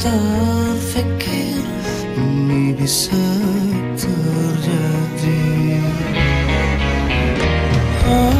terfikir ini bisa terjadi. Oh.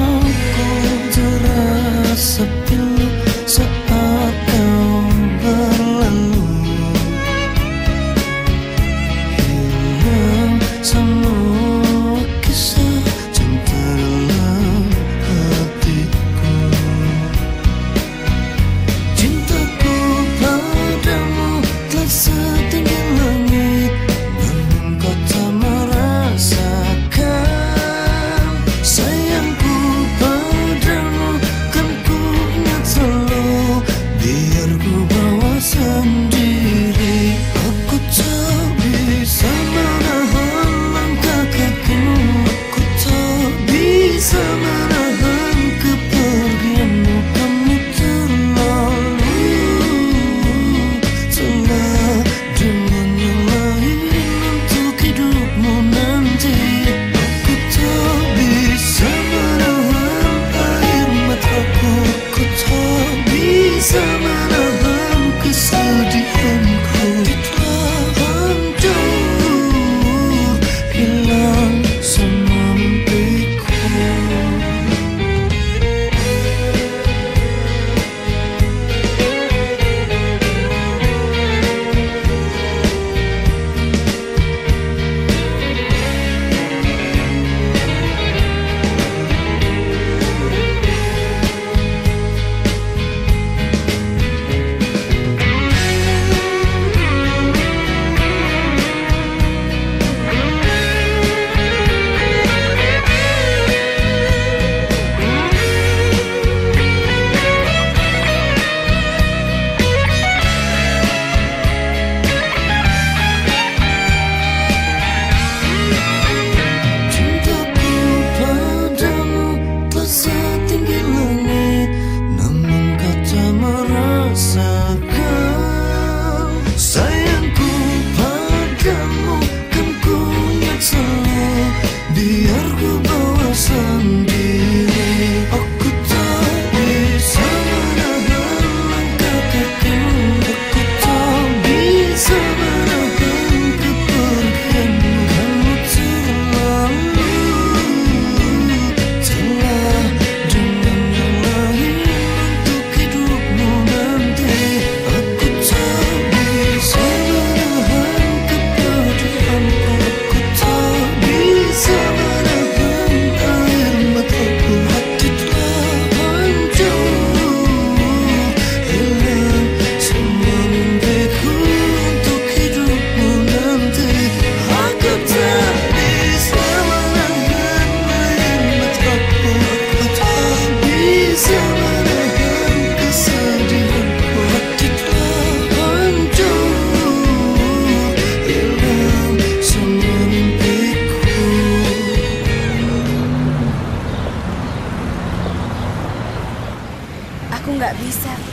that, Lisa.